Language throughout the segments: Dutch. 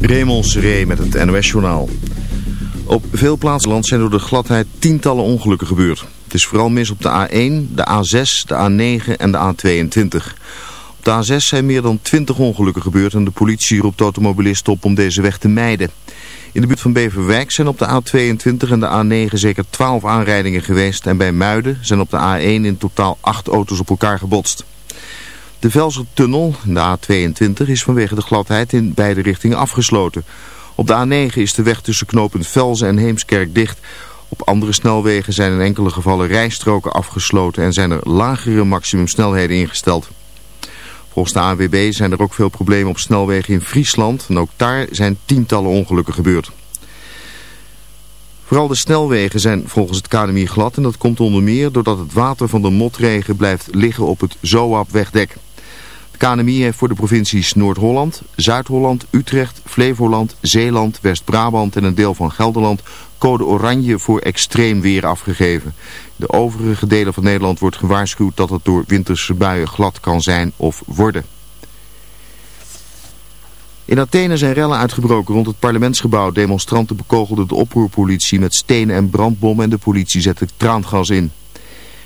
Raymond Seré met het NOS-journaal. Op veel plaatsen land zijn door de gladheid tientallen ongelukken gebeurd. Het is vooral mis op de A1, de A6, de A9 en de A22. Op de A6 zijn meer dan 20 ongelukken gebeurd en de politie roept automobilisten op om deze weg te mijden. In de buurt van Beverwijk zijn op de A22 en de A9 zeker 12 aanrijdingen geweest en bij Muiden zijn op de A1 in totaal 8 auto's op elkaar gebotst. De Velsertunnel, de A22, is vanwege de gladheid in beide richtingen afgesloten. Op de A9 is de weg tussen knooppunt Velzen en Heemskerk dicht. Op andere snelwegen zijn in enkele gevallen rijstroken afgesloten en zijn er lagere maximumsnelheden ingesteld. Volgens de AWB zijn er ook veel problemen op snelwegen in Friesland en ook daar zijn tientallen ongelukken gebeurd. Vooral de snelwegen zijn volgens het KNMI glad en dat komt onder meer doordat het water van de motregen blijft liggen op het ZOAP-wegdek. KNMI heeft voor de provincies Noord-Holland, Zuid-Holland, Utrecht, Flevoland, Zeeland, West-Brabant en een deel van Gelderland code oranje voor extreem weer afgegeven. De overige delen van Nederland wordt gewaarschuwd dat het door winterse buien glad kan zijn of worden. In Athene zijn rellen uitgebroken rond het parlementsgebouw. Demonstranten bekogelden de oproerpolitie met stenen en brandbommen en de politie zette traangas in.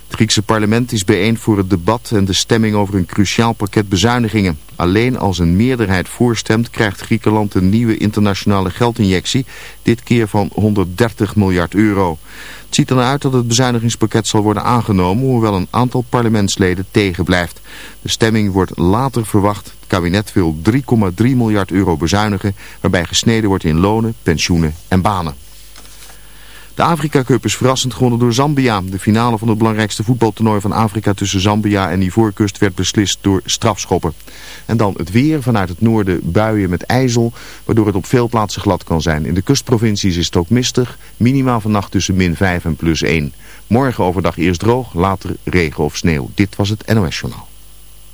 Het Griekse parlement is bijeen voor het debat en de stemming over een cruciaal pakket bezuinigingen. Alleen als een meerderheid voorstemt krijgt Griekenland een nieuwe internationale geldinjectie, dit keer van 130 miljard euro. Het ziet er uit dat het bezuinigingspakket zal worden aangenomen, hoewel een aantal parlementsleden tegenblijft. De stemming wordt later verwacht. Het kabinet wil 3,3 miljard euro bezuinigen, waarbij gesneden wordt in lonen, pensioenen en banen. De Afrika Cup is verrassend gewonnen door Zambia. De finale van het belangrijkste voetbaltoernooi van Afrika tussen Zambia en Ivoorkust werd beslist door strafschoppen. En dan het weer vanuit het noorden buien met ijzel, waardoor het op veel plaatsen glad kan zijn. In de kustprovincies is het ook mistig, minimaal vannacht tussen min 5 en plus 1. Morgen overdag eerst droog, later regen of sneeuw. Dit was het NOS Journaal.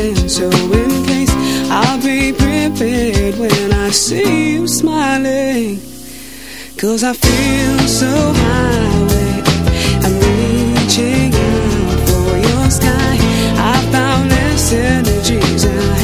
in showing face. I'll be prepared when I see you smiling. Cause I feel so high, I'm reaching out for your sky. I found this energies and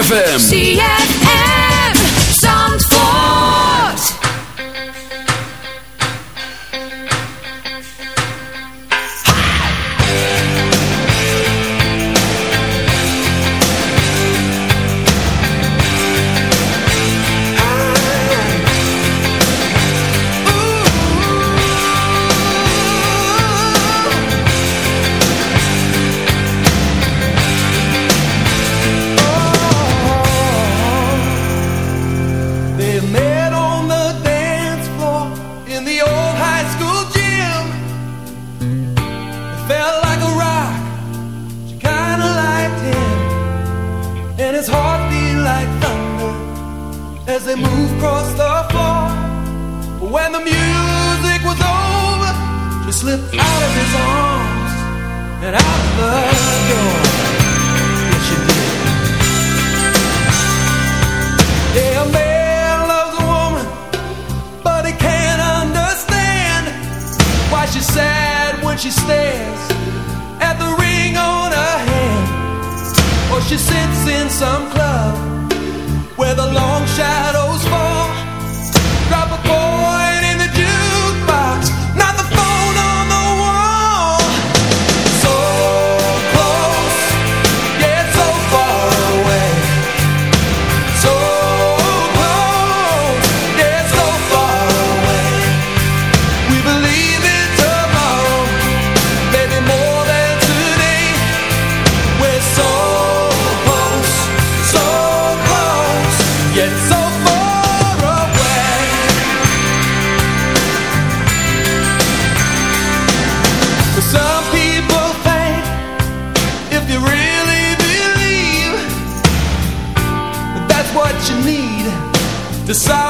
ZFM. ZFM. The sun.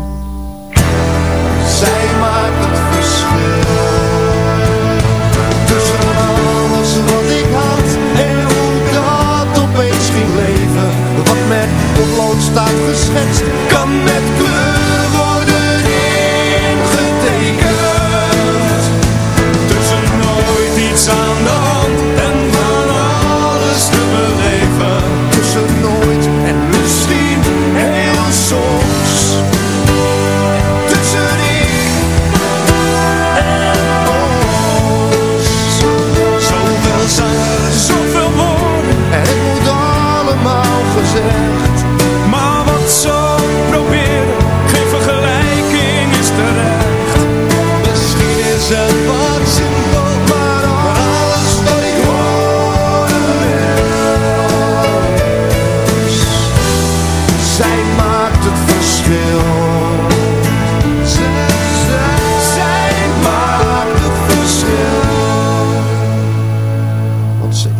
Wat met potlood staat geschetst, kan met kleur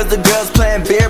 Cause the girls playing beer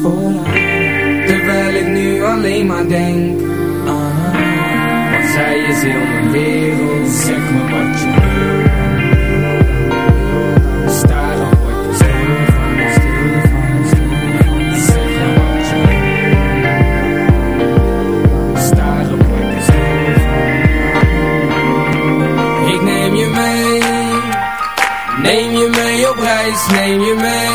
Terwijl ik nu alleen maar denk aan haar Want zij is heel mijn wereld Zeg me wat je wil. Sta er word ik stil Zeg me wat je wil. Sta er word ik stil Ik neem je mee Neem je mee op reis, neem je mee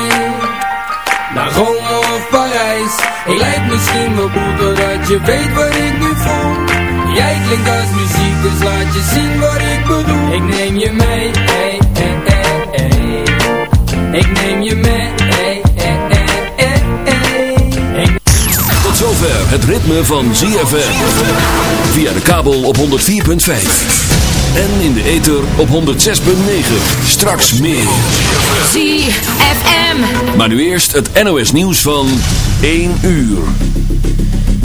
misschien wel goed doordat je weet wat ik nu voel Jij klinkt als muziek, dus laat je zien wat ik bedoel Ik neem je mee, hey, hey, hey, hey. Ik neem je mee, hey, hey, hey, hey, Tot zover het ritme van ZFM. Via de kabel op 104.5. En in de ether op 106.9. Straks meer. ZFM. Maar nu eerst het NOS nieuws van 1 uur.